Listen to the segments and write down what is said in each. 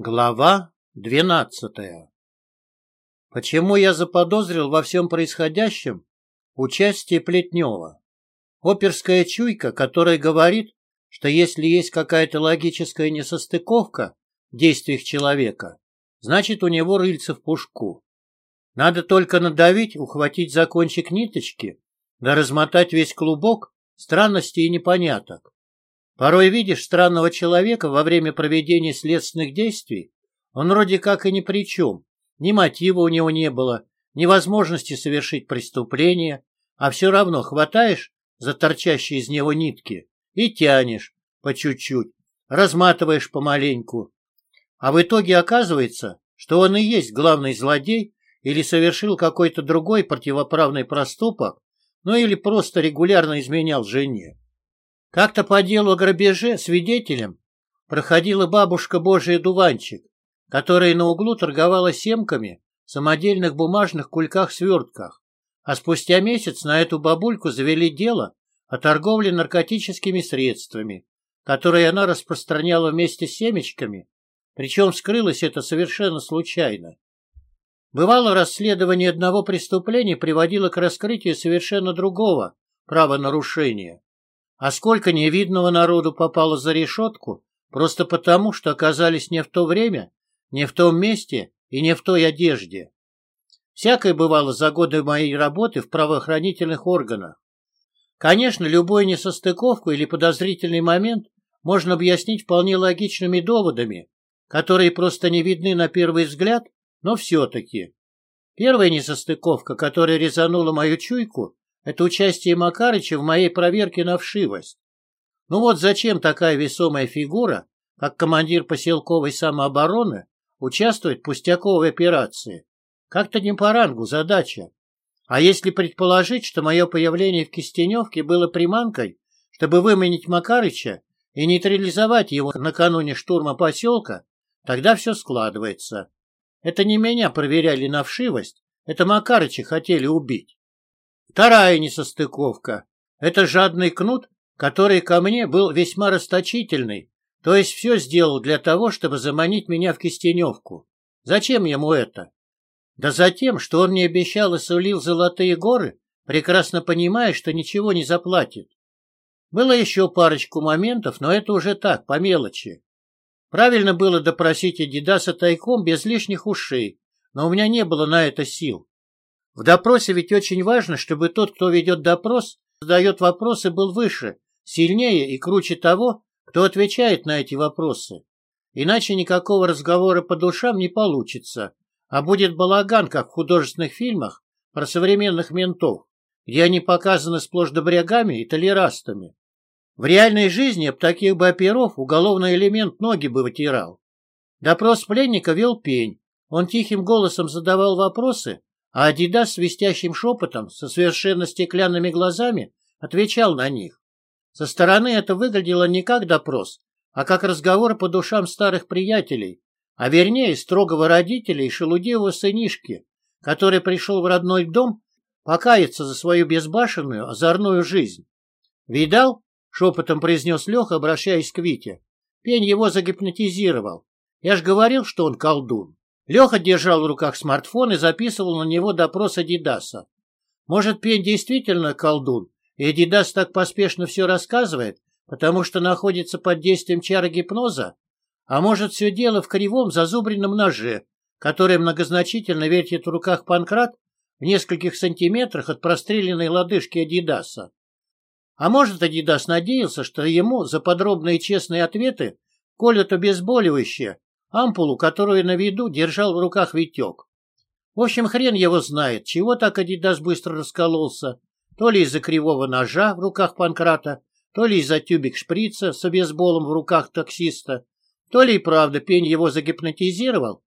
Глава двенадцатая Почему я заподозрил во всем происходящем участие Плетнева? Оперская чуйка, которая говорит, что если есть какая-то логическая несостыковка в действиях человека, значит у него рыльце в пушку. Надо только надавить, ухватить за кончик ниточки, да размотать весь клубок странностей и непоняток. Порой видишь странного человека во время проведения следственных действий, он вроде как и ни при чем, ни мотива у него не было, ни возможности совершить преступление, а все равно хватаешь за торчащие из него нитки и тянешь по чуть-чуть, разматываешь помаленьку. А в итоге оказывается, что он и есть главный злодей или совершил какой-то другой противоправный проступок, ну или просто регулярно изменял жене. Как-то по делу о грабеже свидетелем проходила бабушка Божия Дуванчик, которая на углу торговала семками в самодельных бумажных кульках-свертках, а спустя месяц на эту бабульку завели дело о торговле наркотическими средствами, которые она распространяла вместе с семечками, причем скрылось это совершенно случайно. Бывало, расследование одного преступления приводило к раскрытию совершенно другого правонарушения. А сколько невидного народу попало за решетку просто потому, что оказались не в то время, не в том месте и не в той одежде. Всякое бывало за годы моей работы в правоохранительных органах. Конечно, любую несостыковку или подозрительный момент можно объяснить вполне логичными доводами, которые просто не видны на первый взгляд, но все-таки. Первая несостыковка, которая резанула мою чуйку, это участие Макарыча в моей проверке на вшивость. Ну вот зачем такая весомая фигура, как командир поселковой самообороны, участвует в пустяковой операции? Как-то не по рангу задача. А если предположить, что мое появление в Кистеневке было приманкой, чтобы выменить Макарыча и нейтрализовать его накануне штурма поселка, тогда все складывается. Это не меня проверяли на вшивость, это Макарыча хотели убить. Вторая несостыковка. Это жадный кнут, который ко мне был весьма расточительный, то есть все сделал для того, чтобы заманить меня в Кистеневку. Зачем ему это? Да за тем, что он мне обещал и сулил золотые горы, прекрасно понимая, что ничего не заплатит. Было еще парочку моментов, но это уже так, по мелочи. Правильно было допросить Адидаса тайком без лишних ушей, но у меня не было на это сил. В допросе ведь очень важно, чтобы тот, кто ведет допрос, задает вопросы, был выше, сильнее и круче того, кто отвечает на эти вопросы. Иначе никакого разговора по душам не получится, а будет балаган, как в художественных фильмах про современных ментов, где они показаны сплошь добрягами и толерастами. В реальной жизни об таких бы оперов уголовный элемент ноги бы вытирал. Допрос пленника вел пень. Он тихим голосом задавал вопросы, а Адидас свистящим шепотом, со совершенно стеклянными глазами, отвечал на них. Со стороны это выглядело не как допрос, а как разговор по душам старых приятелей, а вернее строгого родителя и шелудивого сынишки, который пришел в родной дом покаяться за свою безбашенную, озорную жизнь. «Видал?» — шепотом произнес Леха, обращаясь к Вите. Пень его загипнотизировал. Я ж говорил, что он колдун. Леха держал в руках смартфон и записывал на него допрос Адидаса. Может, Пень действительно колдун, и Адидас так поспешно все рассказывает, потому что находится под действием чара гипноза? А может, все дело в кривом зазубренном ноже, который многозначительно вертит в руках Панкрат в нескольких сантиметрах от простреленной лодыжки Адидаса? А может, Адидас надеялся, что ему за подробные честные ответы колют обезболивающее, ампулу, которую на виду держал в руках Витек. В общем, хрен его знает, чего так Адидас быстро раскололся, то ли из-за кривого ножа в руках Панкрата, то ли из-за тюбик шприца с обезболом в руках таксиста, то ли и правда пень его загипнотизировал,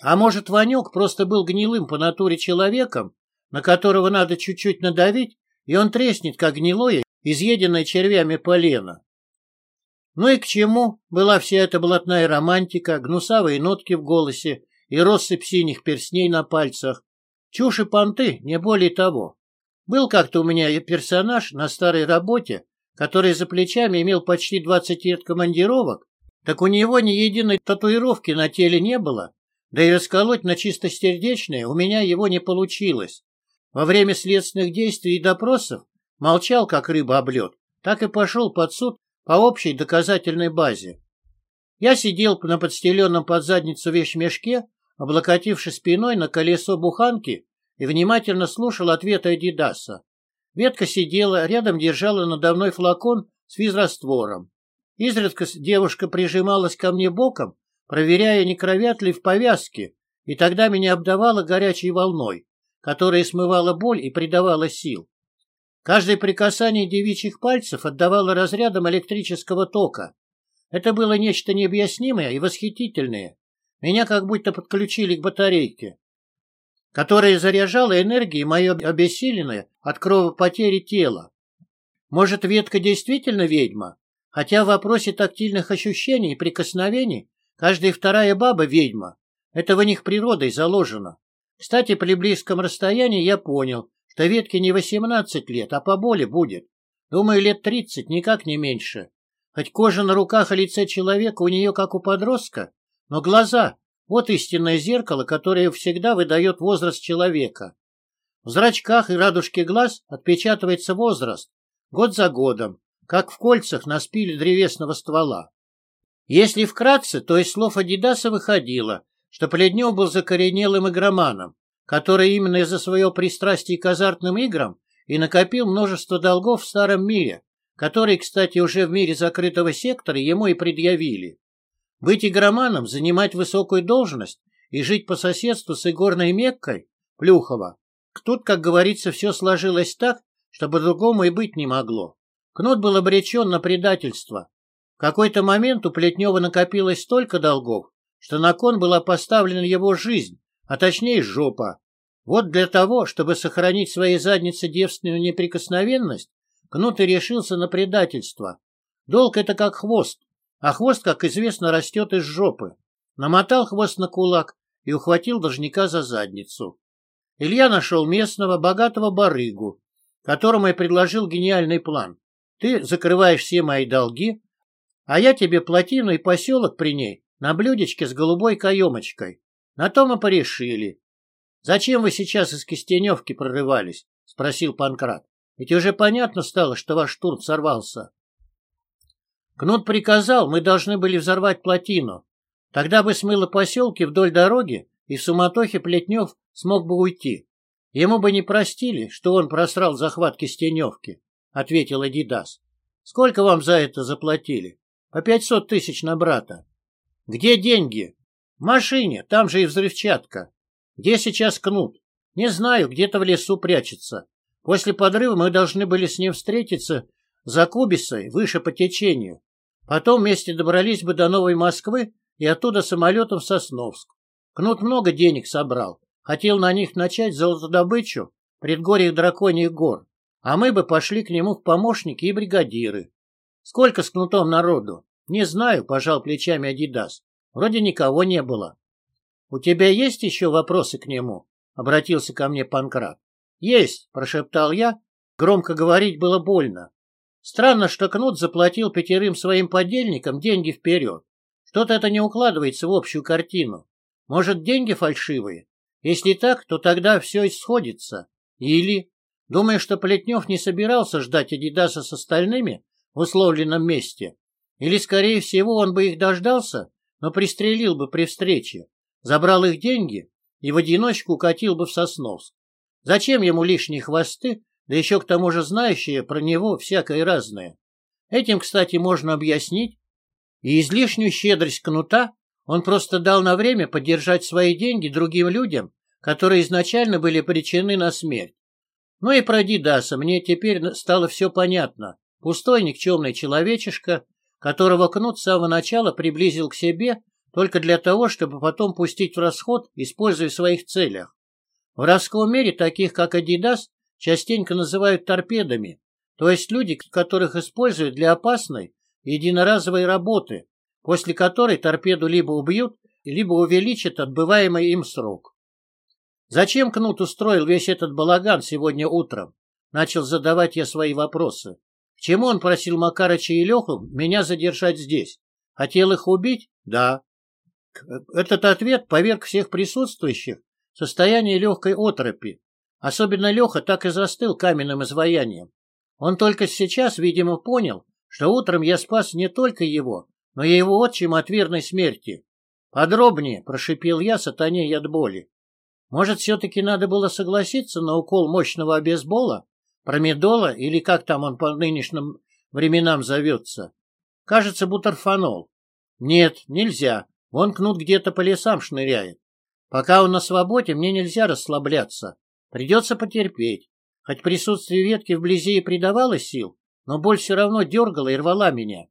а может, Ванек просто был гнилым по натуре человеком, на которого надо чуть-чуть надавить, и он треснет, как гнилое, изъеденное червями полено. Ну и к чему была вся эта блатная романтика, гнусавые нотки в голосе и россыпь синих перстней на пальцах? Чушь и понты, не более того. Был как-то у меня персонаж на старой работе, который за плечами имел почти 20 лет командировок Так у него ни единой татуировки на теле не было, да и расколоть на чистосердечное у меня его не получилось. Во время следственных действий и допросов молчал, как рыба об лед, так и пошел под суд по общей доказательной базе. Я сидел на подстеленном под задницу вещмешке, облокотившись спиной на колесо буханки и внимательно слушал ответы Адидаса. Ветка сидела, рядом держала надо мной флакон с физраствором. Изредка девушка прижималась ко мне боком, проверяя, не кровят ли в повязке, и тогда меня обдавало горячей волной, которая смывала боль и придавала сил. Каждое прикасание девичьих пальцев отдавало разрядом электрического тока. Это было нечто необъяснимое и восхитительное. Меня как будто подключили к батарейке, которая заряжала энергией мое обессиленное от кровопотери тело. Может, ветка действительно ведьма? Хотя в вопросе тактильных ощущений и прикосновений каждая вторая баба ведьма. Это в них природой заложено. Кстати, при близком расстоянии я понял, что ветке не 18 лет, а поболе будет. Думаю, лет 30, никак не меньше. Хоть кожа на руках и лице человека у нее как у подростка, но глаза — вот истинное зеркало, которое всегда выдает возраст человека. В зрачках и радужке глаз отпечатывается возраст, год за годом, как в кольцах на спиле древесного ствола. Если вкратце, то из слов Адидаса выходило, что Пледнев был закоренелым игроманом, который именно из-за своего пристрастия к азартным играм и накопил множество долгов в старом мире, которые, кстати, уже в мире закрытого сектора ему и предъявили. Быть игроманом, занимать высокую должность и жить по соседству с игорной Меккой, Плюхова, тут, как говорится, все сложилось так, чтобы другому и быть не могло. Кнут был обречен на предательство. В какой-то момент у Плетнева накопилось столько долгов, что на кон была поставлена его жизнь, а точнее жопа. Вот для того, чтобы сохранить своей заднице девственную неприкосновенность, Кнут и решился на предательство. Долг — это как хвост, а хвост, как известно, растет из жопы. Намотал хвост на кулак и ухватил должника за задницу. Илья нашел местного, богатого барыгу, которому я предложил гениальный план. Ты закрываешь все мои долги, а я тебе плотину и поселок при ней на блюдечке с голубой каемочкой. На то мы порешили. — Зачем вы сейчас из Кистеневки прорывались? — спросил Панкрат. — Ведь уже понятно стало, что ваш штурм сорвался. Кнут приказал, мы должны были взорвать плотину. Тогда бы смыло поселки вдоль дороги, и в суматохе Плетнев смог бы уйти. Ему бы не простили, что он просрал захват Кистеневки ответил Адидас. Сколько вам за это заплатили? По пятьсот тысяч на брата. Где деньги? В машине, там же и взрывчатка. Где сейчас Кнут? Не знаю, где-то в лесу прячется. После подрыва мы должны были с ним встретиться за Кубисой, выше по течению. Потом вместе добрались бы до Новой Москвы и оттуда самолетом в Сосновск. Кнут много денег собрал. Хотел на них начать золотодобычу предгорьях драконьих гор а мы бы пошли к нему в помощники и бригадиры. Сколько с кнутом народу? Не знаю, пожал плечами Адидас. Вроде никого не было. У тебя есть еще вопросы к нему? Обратился ко мне Панкрат. Есть, прошептал я. Громко говорить было больно. Странно, что Кнут заплатил пятерым своим подельникам деньги вперед. Что-то это не укладывается в общую картину. Может, деньги фальшивые? Если так, то тогда все исходится. Или... Думая, что Плетнев не собирался ждать Адидаса с остальными в условленном месте, или, скорее всего, он бы их дождался, но пристрелил бы при встрече, забрал их деньги и в одиночку укатил бы в Сосновск. Зачем ему лишние хвосты, да еще к тому же знающие про него всякое разное? Этим, кстати, можно объяснить и излишнюю щедрость кнута он просто дал на время поддержать свои деньги другим людям, которые изначально были причины на смерть. Ну и про Дидаса мне теперь стало все понятно. Пустой никчемный человечишка, которого Кнут с самого начала приблизил к себе только для того, чтобы потом пустить в расход, используя в своих целях. В воровском мире таких, как Адидас, частенько называют торпедами, то есть люди, которых используют для опасной единоразовой работы, после которой торпеду либо убьют, либо увеличат отбываемый им срок. Зачем Кнут устроил весь этот балаган сегодня утром? Начал задавать я свои вопросы. Чему он просил Макарыча и Леху меня задержать здесь? Хотел их убить? Да. Этот ответ поверг всех присутствующих в состояние легкой отропи. Особенно Леха так и застыл каменным изваянием. Он только сейчас, видимо, понял, что утром я спас не только его, но и его отчима от верной смерти. «Подробнее», — прошипел я, сатанея от боли. «Может, все-таки надо было согласиться на укол мощного обезбола? Промедола, или как там он по нынешним временам зовется? Кажется, бутерфанол. Нет, нельзя. Он кнут где-то по лесам шныряет. Пока он на свободе, мне нельзя расслабляться. Придется потерпеть. Хоть присутствие ветки вблизи и придавало сил, но боль все равно дергала и рвала меня.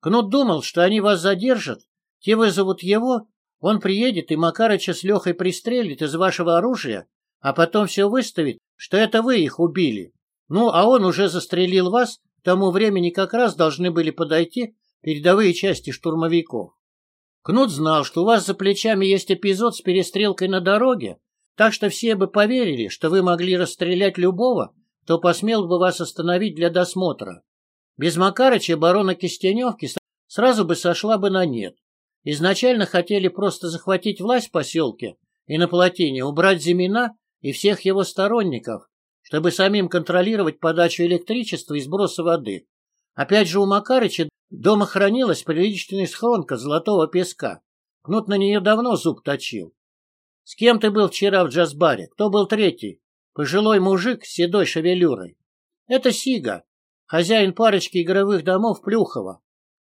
Кнут думал, что они вас задержат, те вызовут его, он приедет и Макарыча с Лехой пристрелит из вашего оружия, а потом все выставит, что это вы их убили. Ну, а он уже застрелил вас, к тому времени как раз должны были подойти передовые части штурмовиков. Кнут знал, что у вас за плечами есть эпизод с перестрелкой на дороге, так что все бы поверили, что вы могли расстрелять любого, кто посмел бы вас остановить для досмотра. Без Макарыча барона Кистеневки сразу бы сошла бы на нет. Изначально хотели просто захватить власть в поселке и на плотине, убрать Зимина и всех его сторонников, чтобы самим контролировать подачу электричества и сброса воды. Опять же, у Макарыча дома хранилась приличная схронка золотого песка. Кнут на нее давно зуб точил. С кем ты был вчера в джазбаре? Кто был третий? Пожилой мужик с седой шевелюрой. Это Сига, хозяин парочки игровых домов Плюхова.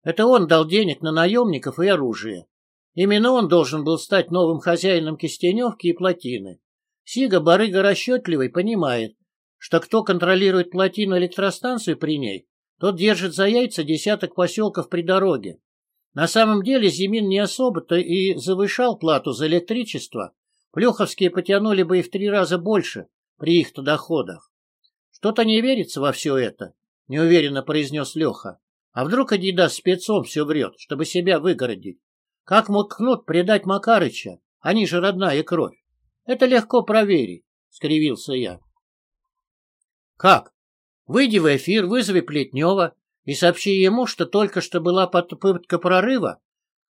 Это он дал денег на наемников и оружие. Именно он должен был стать новым хозяином Кистеневки и плотины. Сига, барыга расчетливый, понимает, что кто контролирует плотину электростанцию при ней, тот держит за яйца десяток поселков при дороге. На самом деле Зимин не особо-то и завышал плату за электричество. Плюховские потянули бы и в три раза больше при их-то доходах. Что-то не верится во все это, неуверенно произнес Леха. А вдруг Адидас спецом все врет, чтобы себя выгородить? Как мог Кнут предать Макарыча? Они же родная кровь. Это легко проверить, — скривился я. Как? Выйди в эфир, вызови Плетнева и сообщи ему, что только что была попытка прорыва,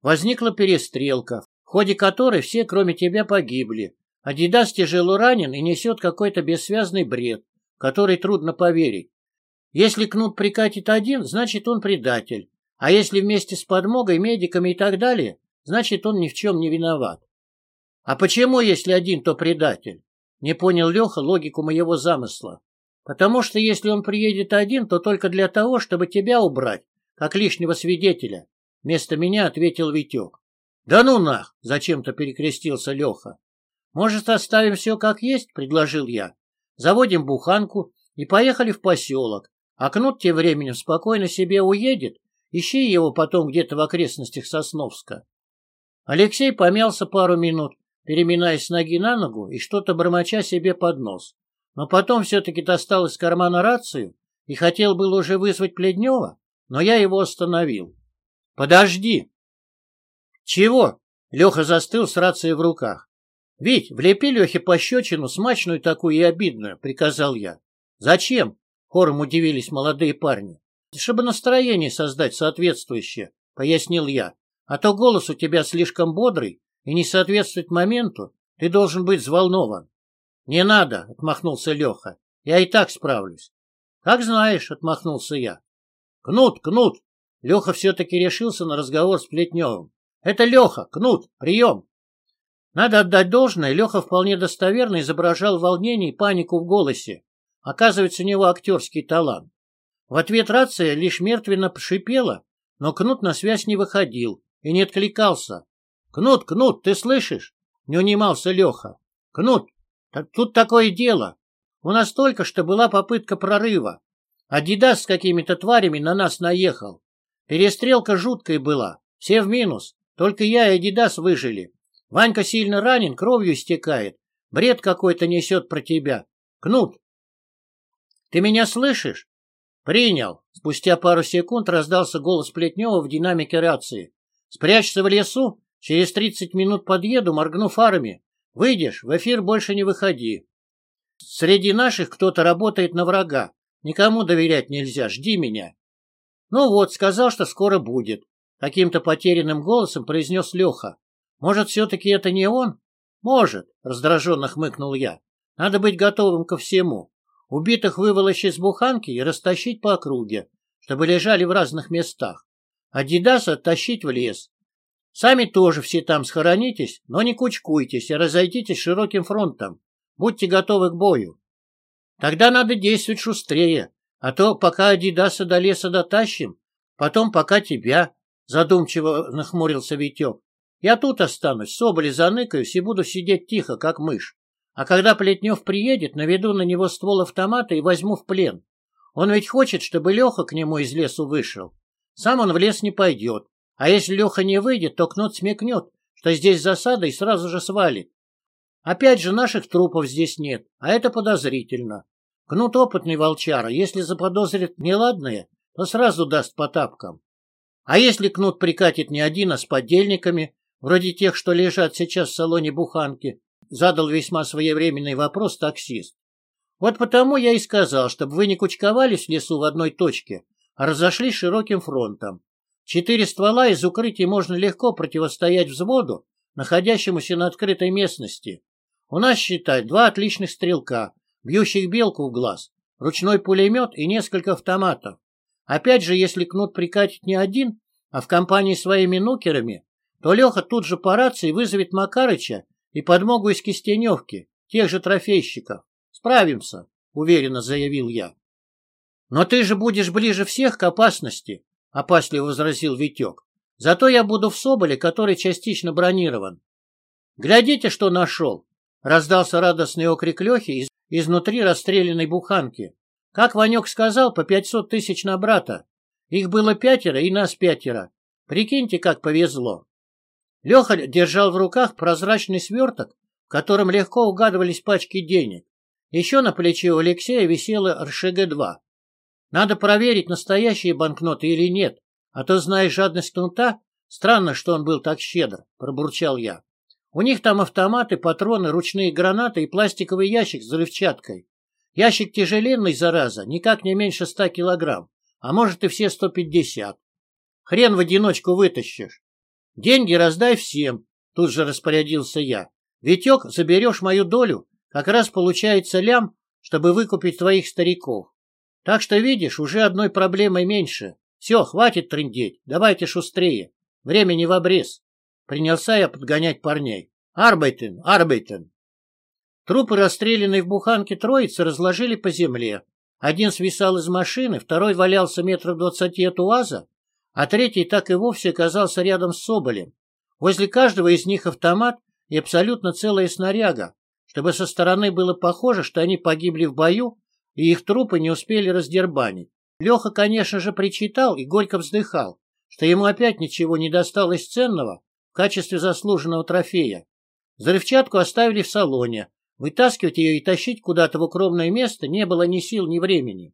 возникла перестрелка, в ходе которой все, кроме тебя, погибли. Адидас тяжело ранен и несет какой-то бессвязный бред, который трудно поверить. Если Кнут прикатит один, значит он предатель. А если вместе с подмогой, медиками и так далее, значит он ни в чем не виноват. А почему, если один, то предатель? Не понял Леха логику моего замысла. Потому что если он приедет один, то только для того, чтобы тебя убрать, как лишнего свидетеля. Вместо меня ответил Витек. Да ну нах! Зачем-то перекрестился Леха. Может, оставим все как есть, предложил я. Заводим буханку и поехали в поселок. А Кнут тем временем спокойно себе уедет, ищи его потом где-то в окрестностях Сосновска. Алексей помялся пару минут, переминаясь с ноги на ногу и что-то бормоча себе под нос. Но потом все-таки достал из кармана рацию и хотел был уже вызвать Пледнева, но я его остановил. — Подожди! — Чего? — Леха застыл с рацией в руках. — Ведь влепи Лехе пощечину, смачную такую и обидную, — приказал я. — Зачем? Хором удивились молодые парни. Чтобы настроение создать соответствующее, пояснил я. А то голос у тебя слишком бодрый и не соответствует моменту, ты должен быть взволнован. Не надо, отмахнулся Леха. Я и так справлюсь. Как знаешь, отмахнулся я. Кнут, Кнут! Леха все-таки решился на разговор с Плетневым. Это Леха, Кнут, прием! Надо отдать должное, Леха вполне достоверно изображал волнение и панику в голосе. Оказывается, у него актерский талант. В ответ рация лишь мертвенно шипела, но Кнут на связь не выходил и не откликался. «Кнут, Кнут, ты слышишь?» — не унимался Леха. «Кнут, тут такое дело. У нас только что была попытка прорыва. Адидас с какими-то тварями на нас наехал. Перестрелка жуткая была, все в минус. Только я и Адидас выжили. Ванька сильно ранен, кровью истекает. Бред какой-то несет про тебя. Кнут, ты меня слышишь? Принял. Спустя пару секунд раздался голос Плетнева в динамике рации. Спрячься в лесу, через тридцать минут подъеду, моргну фарами. Выйдешь, в эфир больше не выходи. Среди наших кто-то работает на врага. Никому доверять нельзя, жди меня. Ну вот, сказал, что скоро будет. каким-то потерянным голосом произнес Леха. Может, все-таки это не он? Может, раздраженно хмыкнул я. Надо быть готовым ко всему. Убитых выволочь из буханки и растащить по округе, чтобы лежали в разных местах. А Дидаса оттащить в лес. Сами тоже все там схоронитесь, но не кучкуйтесь, а разойдитесь широким фронтом. Будьте готовы к бою. Тогда надо действовать шустрее, а то пока Адидаса до леса дотащим, потом пока тебя, задумчиво нахмурился Витек. Я тут останусь, соболи заныкаюсь и буду сидеть тихо, как мышь. А когда Плетнев приедет, наведу на него ствол автомата и возьму в плен. Он ведь хочет, чтобы Леха к нему из лесу вышел. Сам он в лес не пойдет. А если Леха не выйдет, то Кнут смекнет, что здесь засада и сразу же свалит. Опять же, наших трупов здесь нет, а это подозрительно. Кнут опытный волчара, если заподозрит неладное, то сразу даст по тапкам. А если Кнут прикатит не один, а с подельниками, вроде тех, что лежат сейчас в салоне буханки, задал весьма своевременный вопрос таксист. Вот потому я и сказал, чтобы вы не кучковались в лесу в одной точке, а разошлись широким фронтом. Четыре ствола из укрытий можно легко противостоять взводу, находящемуся на открытой местности. У нас, считай, два отличных стрелка, бьющих белку в глаз, ручной пулемет и несколько автоматов. Опять же, если кнут прикатит не один, а в компании своими нукерами, то Леха тут же по рации вызовет Макарыча и подмогу из Кистеневки, тех же трофейщиков. Справимся, уверенно заявил я. Но ты же будешь ближе всех к опасности, опасливо возразил Витек. Зато я буду в Соболе, который частично бронирован. Глядите, что нашел. Раздался радостный окрик Лехи из изнутри расстрелянной буханки. Как Ванек сказал, по пятьсот тысяч на брата. Их было пятеро и нас пятеро. Прикиньте, как повезло. Леха держал в руках прозрачный сверток, в котором легко угадывались пачки денег. Еще на плече у Алексея висела РШГ-2. Надо проверить, настоящие банкноты или нет, а то, зная жадность кнута, странно, что он был так щедр, пробурчал я. У них там автоматы, патроны, ручные гранаты и пластиковый ящик с взрывчаткой. Ящик тяжеленный, зараза, никак не меньше ста килограмм, а может и все сто пятьдесят. Хрен в одиночку вытащишь. Деньги раздай всем, тут же распорядился я. Витек, заберешь мою долю, как раз получается лям, чтобы выкупить твоих стариков. Так что, видишь, уже одной проблемой меньше. Все, хватит трындеть, давайте шустрее. Времени в обрез. Принялся я подгонять парней. Арбайтен, Арбайтен. Трупы, расстрелянные в буханке троицы, разложили по земле. Один свисал из машины, второй валялся метров двадцати от УАЗа, а третий так и вовсе оказался рядом с Соболем. Возле каждого из них автомат и абсолютно целая снаряга, чтобы со стороны было похоже, что они погибли в бою, и их трупы не успели раздербанить. Леха, конечно же, причитал и горько вздыхал, что ему опять ничего не досталось ценного в качестве заслуженного трофея. Взрывчатку оставили в салоне, вытаскивать ее и тащить куда-то в укромное место не было ни сил, ни времени.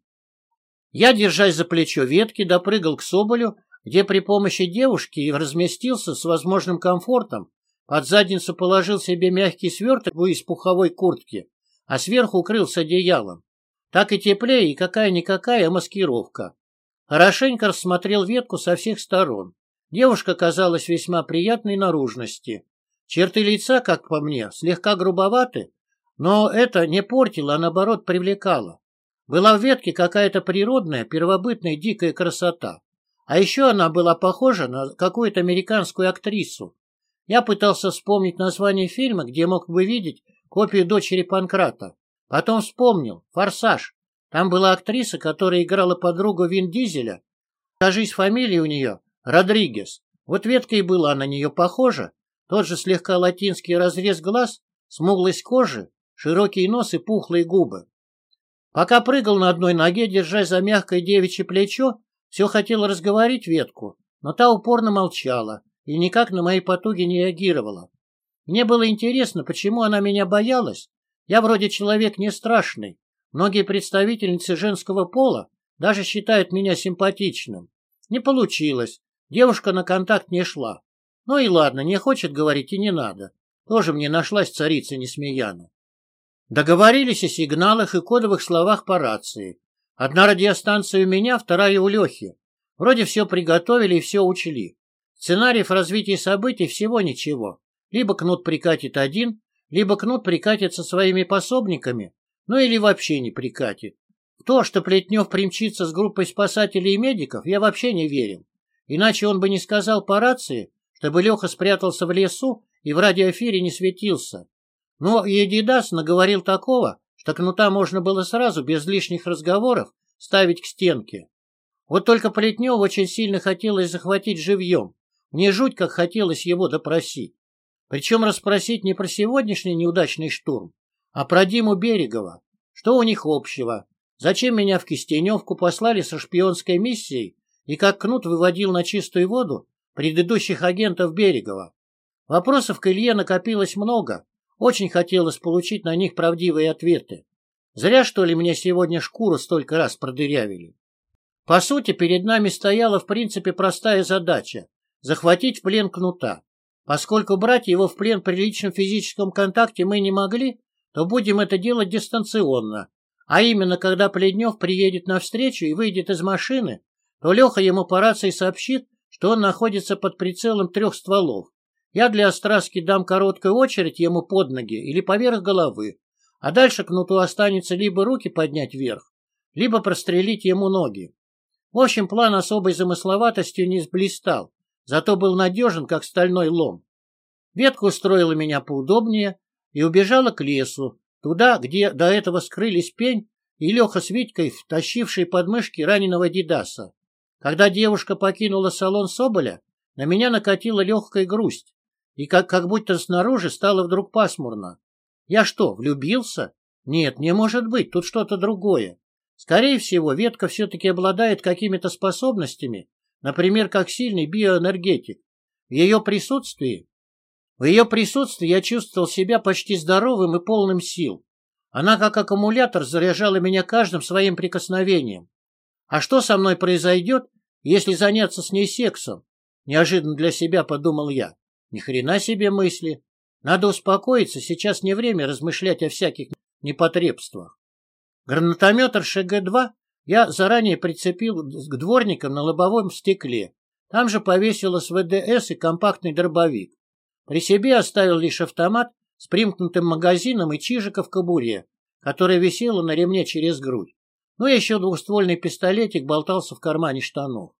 Я, держась за плечо ветки, допрыгал к Соболю, где при помощи девушки и разместился с возможным комфортом, под задницу положил себе мягкий сверток из пуховой куртки, а сверху укрылся одеялом. Так и теплее, и какая-никакая маскировка. Хорошенько рассмотрел ветку со всех сторон. Девушка казалась весьма приятной наружности. Черты лица, как по мне, слегка грубоваты, но это не портило, а наоборот привлекало. Была в ветке какая-то природная, первобытная дикая красота. А еще она была похожа на какую-то американскую актрису. Я пытался вспомнить название фильма, где мог бы видеть копию дочери Панкрата. Потом вспомнил. «Форсаж». Там была актриса, которая играла подругу Вин Дизеля. Кажись, фамилия у нее Родригес. Вот ветка и была на нее похожа. Тот же слегка латинский разрез глаз, смуглость кожи, широкий нос и пухлые губы. Пока прыгал на одной ноге, держась за мягкое девичье плечо, все хотел разговорить ветку, но та упорно молчала и никак на мои потуги не реагировала. Мне было интересно, почему она меня боялась. Я вроде человек не страшный. Многие представительницы женского пола даже считают меня симпатичным. Не получилось. Девушка на контакт не шла. Ну и ладно, не хочет говорить и не надо. Тоже мне нашлась царица Несмеяна. Договорились о сигналах и кодовых словах по рации. Одна радиостанция у меня, вторая у Лехи. Вроде все приготовили и все учли. Сценариев развития событий всего ничего. Либо кнут прикатит один, либо кнут прикатит со своими пособниками, ну или вообще не прикатит. В то, что Плетнев примчится с группой спасателей и медиков, я вообще не верил. Иначе он бы не сказал по рации, чтобы Леха спрятался в лесу и в радиоэфире не светился. Но Едидас наговорил такого, что кнута можно было сразу, без лишних разговоров, ставить к стенке. Вот только Плетневу очень сильно хотелось захватить живьем. Мне жуть как хотелось его допросить. Причем расспросить не про сегодняшний неудачный штурм, а про Диму Берегова. Что у них общего? Зачем меня в Кистеневку послали со шпионской миссией и как Кнут выводил на чистую воду предыдущих агентов Берегова? Вопросов к Илье накопилось много. Очень хотелось получить на них правдивые ответы. Зря, что ли, мне сегодня шкуру столько раз продырявили. По сути, перед нами стояла, в принципе, простая задача – захватить в плен Кнута. Поскольку брать его в плен при личном физическом контакте мы не могли, то будем это делать дистанционно. А именно, когда Пледнев приедет навстречу и выйдет из машины, то Леха ему по рации сообщит, что он находится под прицелом трех стволов. Я для остраски дам короткую очередь ему под ноги или поверх головы, а дальше кнуту останется либо руки поднять вверх, либо прострелить ему ноги. В общем, план особой замысловатостью не сблистал, зато был надежен, как стальной лом. Ветка устроила меня поудобнее и убежала к лесу, туда, где до этого скрылись пень и Леха с Витькой, втащившие подмышки раненого Дидаса. Когда девушка покинула салон Соболя, на меня накатила легкая грусть, и как, как будто снаружи стало вдруг пасмурно. Я что, влюбился? Нет, не может быть, тут что-то другое. Скорее всего, ветка все-таки обладает какими-то способностями, Например, как сильный биоэнергетик. В ее присутствии в ее присутствии я чувствовал себя почти здоровым и полным сил. Она как аккумулятор заряжала меня каждым своим прикосновением. А что со мной произойдет, если заняться с ней сексом? Неожиданно для себя подумал я. Ни хрена себе мысли. Надо успокоиться, сейчас не время размышлять о всяких непотребствах. Гранатометр ШГ-2 я заранее прицепил к дворникам на лобовом стекле. Там же повесилась ВДС и компактный дробовик. При себе оставил лишь автомат с примкнутым магазином и чижика в кобуре, которая висела на ремне через грудь. Ну и еще двухствольный пистолетик болтался в кармане штанов.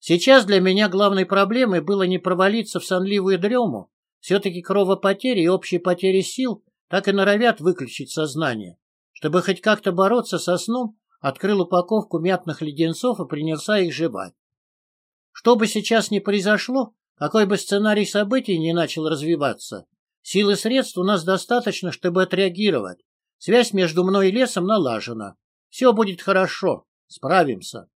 Сейчас для меня главной проблемой было не провалиться в сонливую дрему. Все-таки кровопотери и общие потери сил так и норовят выключить сознание. Чтобы хоть как-то бороться со сном, открыл упаковку мятных леденцов и принялся их жевать. Что бы сейчас ни произошло, какой бы сценарий событий ни начал развиваться, сил и средств у нас достаточно, чтобы отреагировать. Связь между мной и лесом налажена. Все будет хорошо. Справимся.